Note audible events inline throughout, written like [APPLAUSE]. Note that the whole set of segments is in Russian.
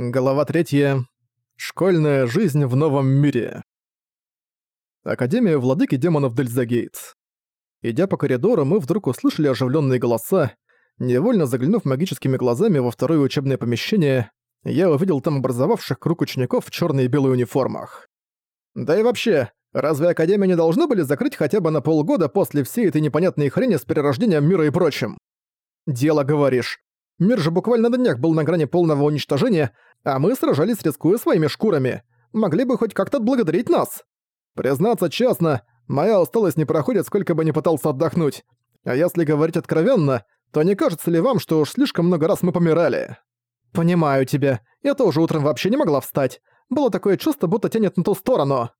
Глава 3. Школьная жизнь в новом мире. Академия владыки демонов Дельзагейт. Идя по коридору, мы вдруг услышали оживленные голоса. Невольно заглянув магическими глазами во второе учебное помещение, я увидел там образовавших круг учеников в черной и белой униформах. Да и вообще, разве Академию не должны были закрыть хотя бы на полгода после всей этой непонятной хрени с перерождением мира и прочим? Дело говоришь. Мир же буквально на днях был на грани полного уничтожения, а мы сражались, рискуя своими шкурами. Могли бы хоть как-то отблагодарить нас. Признаться честно, моя усталость не проходит, сколько бы ни пытался отдохнуть. А если говорить откровенно, то не кажется ли вам, что уж слишком много раз мы помирали? Понимаю тебя. Я тоже утром вообще не могла встать. Было такое чувство, будто тянет на ту сторону.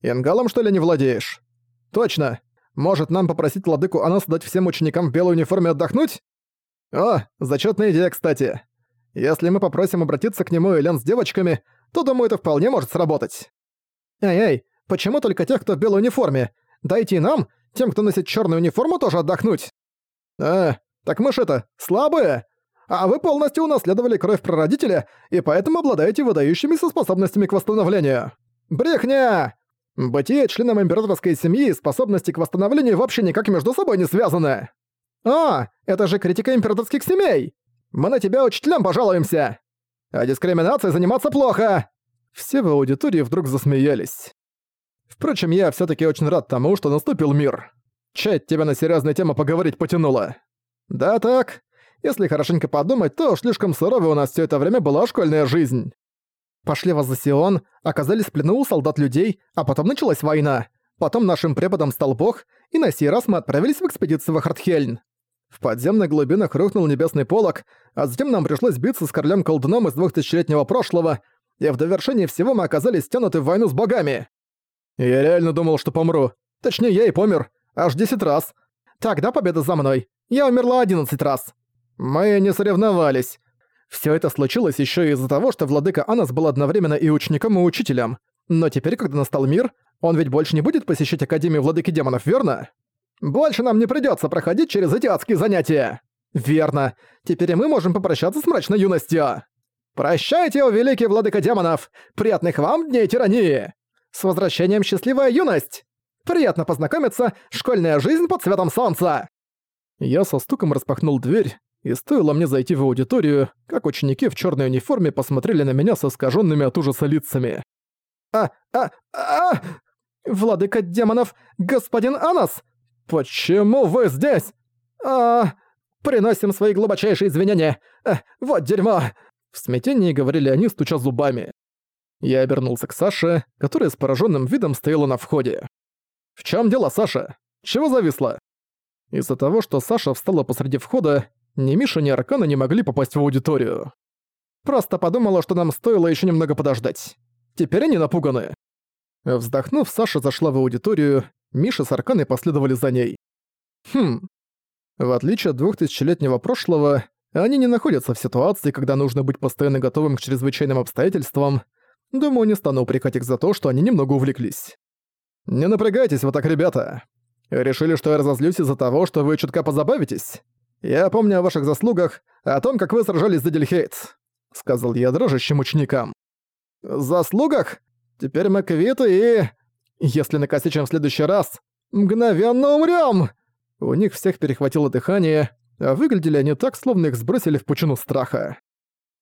Ингалом, что ли, не владеешь? Точно. Может, нам попросить владыку Анас дать всем ученикам в белой униформе отдохнуть? О, зачетная идея, кстати. Если мы попросим обратиться к нему Элен с девочками, то, думаю, это вполне может сработать. Эй-эй, почему только тех, кто в белой униформе? Дайте и нам, тем, кто носит черную униформу, тоже отдохнуть. А, так мы ж это, слабые? А вы полностью унаследовали кровь прародителя и поэтому обладаете выдающимися способностями к восстановлению. Брехня! Бытие членом императорской семьи и способности к восстановлению вообще никак между собой не связаны. «А, это же критика императорских семей! Мы на тебя учителям пожалуемся! А дискриминацией заниматься плохо!» Все в аудитории вдруг засмеялись. Впрочем, я все таки очень рад тому, что наступил мир. Чать тебя на серьезные темы поговорить потянуло. Да так, если хорошенько подумать, то слишком суровой у нас все это время была школьная жизнь. Пошли в Азасион, оказались в плену у солдат людей, а потом началась война. Потом нашим преподом стал бог, и на сей раз мы отправились в экспедицию в Хартхельн. В подземных глубинах рухнул небесный полог, а затем нам пришлось биться с королем-колдуном из двухтысячелетнего прошлого, и в довершении всего мы оказались стянуты в войну с богами. Я реально думал, что помру. Точнее, я и помер. Аж 10 раз. Тогда победа за мной. Я умерла 11 раз. Мы не соревновались. Все это случилось еще из-за того, что владыка Анас был одновременно и учеником, и учителем. Но теперь, когда настал мир, он ведь больше не будет посещать Академию Владыки Демонов, верно? Больше нам не придётся проходить через эти адские занятия. Верно. Теперь и мы можем попрощаться с мрачной юностью. Прощайте, о великий владыка демонов! Приятных вам дней тирании! С возвращением счастливая юность! Приятно познакомиться, школьная жизнь под светом солнца!» Я со стуком распахнул дверь, и стоило мне зайти в аудиторию, как ученики в черной униформе посмотрели на меня со искаженными от ужаса лицами. «А, а, а! Владыка демонов, господин Анас! «Почему вы здесь?» «А... Приносим свои глубочайшие извинения! Э, вот дерьмо!» В смятении говорили они, стуча зубами. Я обернулся к Саше, которая с пораженным видом стояла на входе. «В чем дело, Саша? Чего зависла?» Из-за того, что Саша встала посреди входа, ни Миша, ни Аркана не могли попасть в аудиторию. Просто подумала, что нам стоило еще немного подождать. Теперь они напуганы. Вздохнув, Саша зашла в аудиторию, Миша с Арканой последовали за ней. Хм. В отличие от двухтысячелетнего прошлого, они не находятся в ситуации, когда нужно быть постоянно готовым к чрезвычайным обстоятельствам. Думаю, не стану упрекать их за то, что они немного увлеклись. «Не напрягайтесь вот так, ребята. Решили, что я разозлюсь из-за того, что вы чутка позабавитесь? Я помню о ваших заслугах, о том, как вы сражались за Дельхейт», — сказал я дрожащим ученикам. «Заслугах? Теперь мы квиты и...» Если накосячим в следующий раз, мгновенно умрём!» У них всех перехватило дыхание, а выглядели они так, словно их сбросили в пучину страха.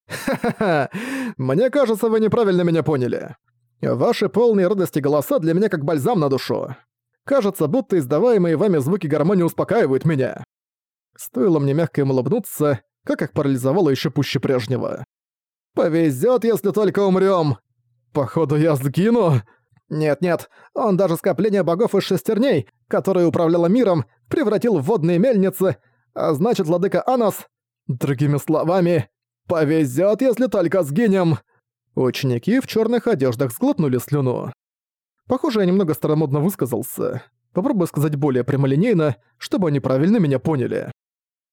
«Ха-ха-ха! Мне кажется, вы неправильно меня поняли. Ваши полные радости голоса для меня как бальзам на душу. Кажется, будто издаваемые вами звуки гармонии успокаивают меня». Стоило мне мягко им улыбнуться, как их парализовало ещё пуще прежнего. «Повезёт, если только умрём! Походу, я сгину!» Нет-нет, он даже скопление богов из шестерней, которое управляло миром, превратил в водные мельницы, а значит, владыка Анас... Другими словами, повезет, если только сгинем!» Ученики в черных одеждах сглотнули слюну. Похоже, я немного старомодно высказался. Попробую сказать более прямолинейно, чтобы они правильно меня поняли.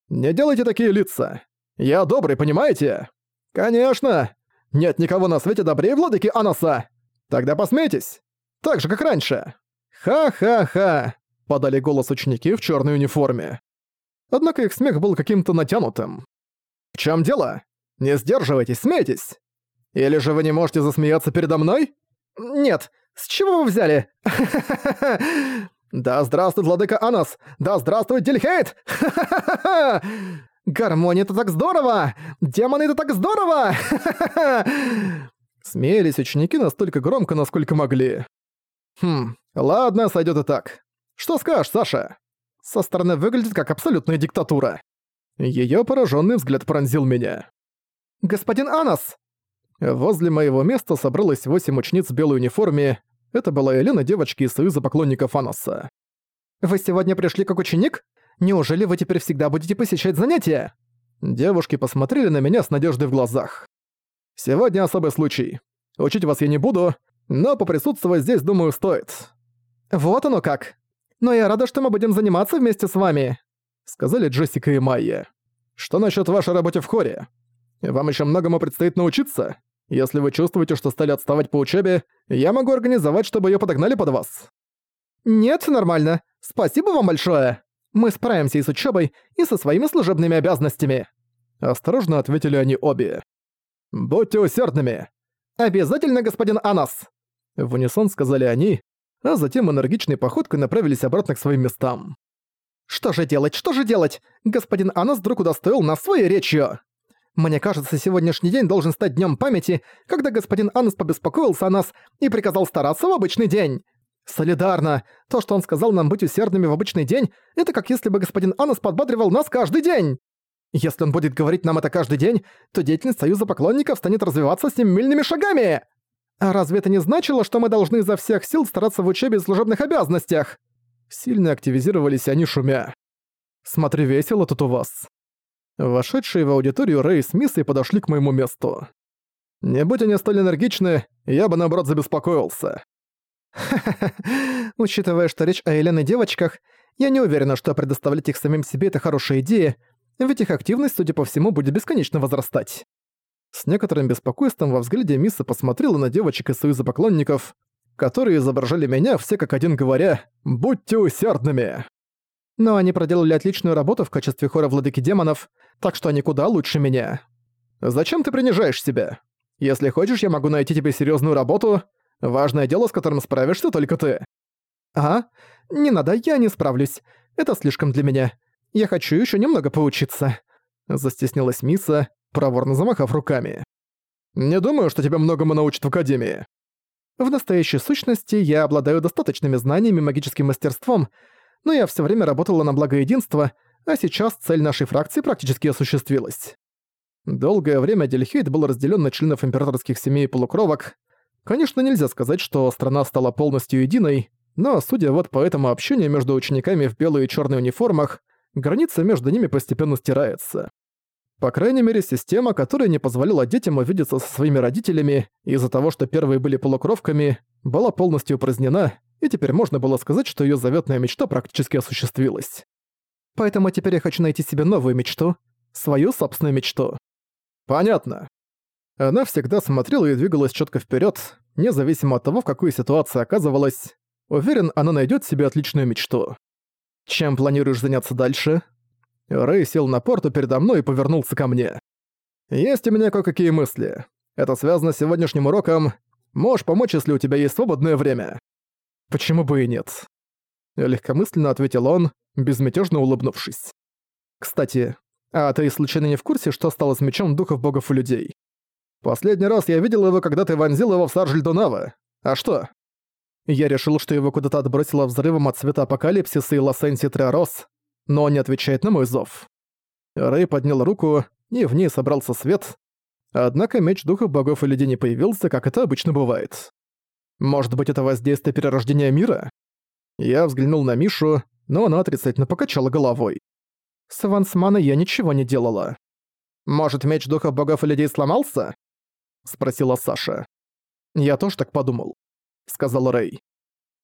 «Не делайте такие лица. Я добрый, понимаете?» «Конечно! Нет никого на свете добрее владыки Анаса! Тогда посмейтесь!» Так же, как раньше. Ха-ха-ха, подали голос ученики в черной униформе. Однако их смех был каким-то натянутым. В чем дело? Не сдерживайтесь, смейтесь. Или же вы не можете засмеяться передо мной? Нет, с чего вы взяли? Да здравствует владыка Анас! Да здравствует Дельхейт! Гармония это так здорово! Демоны это так здорово! Смеялись ученики настолько громко, насколько могли. Хм, ладно, сойдёт и так. Что скажешь, Саша? Со стороны выглядит как абсолютная диктатура. Её поражённый взгляд пронзил меня. «Господин Анас!» Возле моего места собралось восемь учениц в белой униформе. Это была Елена, девочки из Союза поклонников Анаса. «Вы сегодня пришли как ученик? Неужели вы теперь всегда будете посещать занятия?» Девушки посмотрели на меня с надеждой в глазах. «Сегодня особый случай. Учить вас я не буду, но поприсутствовать здесь, думаю, стоит». «Вот оно как. Но я рада, что мы будем заниматься вместе с вами», — сказали Джессика и Майя. «Что насчет вашей работы в хоре? Вам еще многому предстоит научиться?» Если вы чувствуете, что стали отставать по учебе, я могу организовать, чтобы ее подогнали под вас». «Нет, нормально. Спасибо вам большое. Мы справимся и с учебой, и со своими служебными обязанностями». Осторожно ответили они обе. «Будьте усердными!» «Обязательно, господин Анас!» В унисон сказали они, а затем энергичной походкой направились обратно к своим местам. «Что же делать, что же делать? Господин Анас вдруг удостоил нас своей речью!» Мне кажется, сегодняшний день должен стать днем памяти, когда господин Аннес побеспокоился о нас и приказал стараться в обычный день. Солидарно. То, что он сказал нам быть усердными в обычный день, это как если бы господин Аннес подбадривал нас каждый день. Если он будет говорить нам это каждый день, то деятельность Союза поклонников станет развиваться семимильными шагами. А разве это не значило, что мы должны изо всех сил стараться в учебе и служебных обязанностях? Сильно активизировались они шумя. Смотри, весело тут у вас. Вошедшие в аудиторию Рэй с Миссой подошли к моему месту. Не будь они столь энергичны, я бы наоборот забеспокоился. Ха-ха-ха, [LAUGHS] учитывая, что речь о Елен и девочках, я не уверена, что предоставлять их самим себе — это хорошая идея, ведь их активность, судя по всему, будет бесконечно возрастать. С некоторым беспокойством во взгляде Мисса посмотрела на девочек из Союза поклонников, которые изображали меня все как один говоря «Будьте усердными!». Но они проделали отличную работу в качестве хора владыки демонов, так что они куда лучше меня. Зачем ты принижаешь себя? Если хочешь, я могу найти тебе серьезную работу. Важное дело, с которым справишься только ты. А? Не надо, я не справлюсь. Это слишком для меня. Я хочу еще немного поучиться. Застеснялась Миса, проворно замахав руками. Не думаю, что тебя многому научат в Академии. В настоящей сущности я обладаю достаточными знаниями и магическим мастерством, но я все время работала на благо единства, а сейчас цель нашей фракции практически осуществилась. Долгое время Дельхейт был разделен на членов императорских семей и полукровок. Конечно, нельзя сказать, что страна стала полностью единой, но, судя вот по этому общению между учениками в белой и черной униформах, граница между ними постепенно стирается. По крайней мере, система, которая не позволяла детям увидеться со своими родителями из-за того, что первые были полукровками, была полностью упразднена, и теперь можно было сказать, что её заветная мечта практически осуществилась. Поэтому теперь я хочу найти себе новую мечту, свою собственную мечту. Понятно. Она всегда смотрела и двигалась чётко вперёд, независимо от того, в какой ситуации оказывалась. Уверен, она найдёт себе отличную мечту. Чем планируешь заняться дальше? Рэй сел на порту передо мной и повернулся ко мне. Есть у меня кое-какие мысли. Это связано с сегодняшним уроком. Можешь помочь, если у тебя есть свободное время. Почему бы и нет? Легкомысленно ответил он, безмятежно улыбнувшись. Кстати, а ты случайно не в курсе, что стало с мечом духов богов и людей? Последний раз я видел его, когда ты вонзил его в саржель Дунава. А что? Я решил, что его куда-то отбросило взрывом от цвета апокалипсиса и Лосенси Триарос, но он не отвечает на мой зов. Рэй поднял руку, и в ней собрался свет, однако меч духов богов и людей не появился, как это обычно бывает. Может быть, это воздействие перерождения мира? Я взглянул на Мишу, но она отрицательно покачала головой. С Вансмана я ничего не делала. «Может, меч духов богов и людей сломался?» — спросила Саша. «Я тоже так подумал», — сказал Рэй.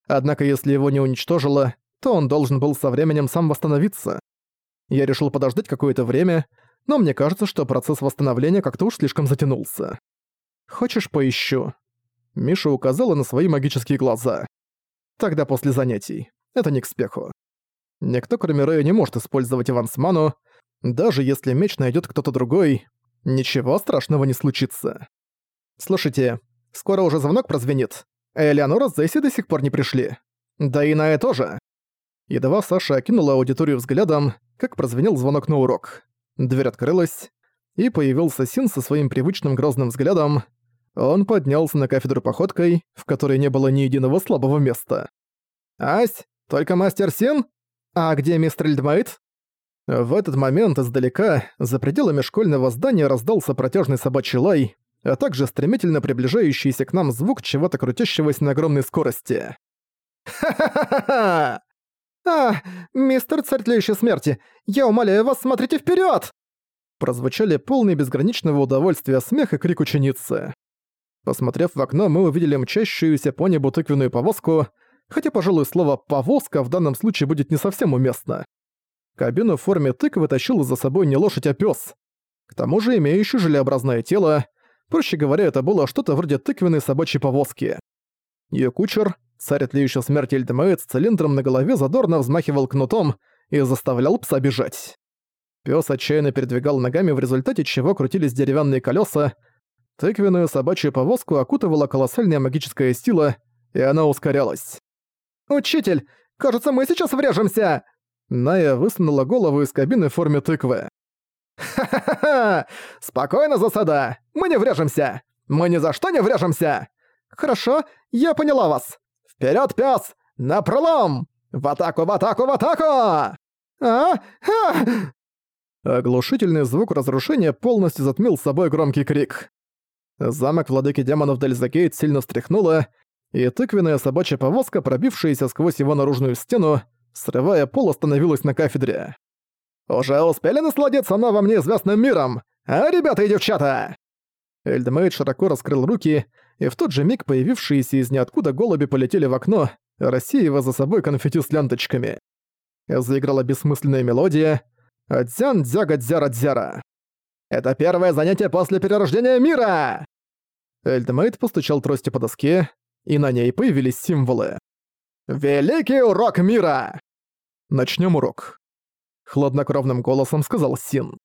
«Однако если его не уничтожило, то он должен был со временем сам восстановиться. Я решил подождать какое-то время, но мне кажется, что процесс восстановления как-то уж слишком затянулся. Хочешь, поищу?» Миша указала на свои магические глаза. «Тогда после занятий. Это не к спеху. Никто, кроме Рэя, не может использовать Ивансману. Даже если меч найдет кто-то другой, ничего страшного не случится. Слушайте, скоро уже звонок прозвенит. Элеонора с Зесси до сих пор не пришли. Да и Ная тоже. Едва Саша окинула аудиторию взглядом, как прозвенел звонок на урок. Дверь открылась, и появился Син со своим привычным грозным взглядом. Он поднялся на кафедру походкой, в которой не было ни единого слабого места. «Ась, только мастер Син? А где мистер Льдмейт?» В этот момент издалека, за пределами школьного здания раздался протяжный собачий лай, а также стремительно приближающийся к нам звук чего-то крутящегося на огромной скорости. «Ха-ха-ха-ха! А, мистер Царь Тлеющей Смерти, я умоляю вас, смотрите вперед! Прозвучали полные безграничного удовольствия смех и крик ученицы. Посмотрев в окно, мы увидели мчащуюся по небу тыквенную повозку, хотя, пожалуй, слово «повозка» в данном случае будет не совсем уместно. Кабину в форме тыквы тащил за собой не лошадь, а пёс. К тому же имеющий желеобразное тело, проще говоря, это было что-то вроде тыквенной собачьей повозки. Её кучер, царь тлеющей смерти Эльдемаэт с цилиндром на голове задорно взмахивал кнутом и заставлял пса бежать. Пёс отчаянно передвигал ногами, в результате чего крутились деревянные колёса, тыквенную собачью повозку окутывала колоссальная магическая сила, и она ускорялась. «Учитель, кажется, мы сейчас врежемся!» Ная высунула голову из кабины в форме тыквы. «Ха-ха-ха! Спокойно, засада! Мы не врежемся! Мы ни за что не врежемся! Хорошо, я поняла вас! Вперед, пес! Напролом! В атаку, в атаку, в атаку! А? Оглушительный звук разрушения полностью затмил собой громкий крик. Замок владыки демонов Дельзагейт сильно встряхнуло, и тыквенная собачья повозка, пробившаяся сквозь его наружную стену, срывая пол, остановилась на кафедре. «Уже успели насладиться новым неизвестным миром, а, ребята и девчата?» Эльдмейд широко раскрыл руки, и в тот же миг появившиеся из ниоткуда голуби полетели в окно, рассеивая за собой конфетти с ленточками. Заиграла бессмысленная мелодия «Дзян дзяга дзяра дзяра». «Это первое занятие после перерождения мира!» Эльдмейд постучал тростью по доске, и на ней появились символы. «Великий урок мира!» «Начнём урок», — хладнокровным голосом сказал Син.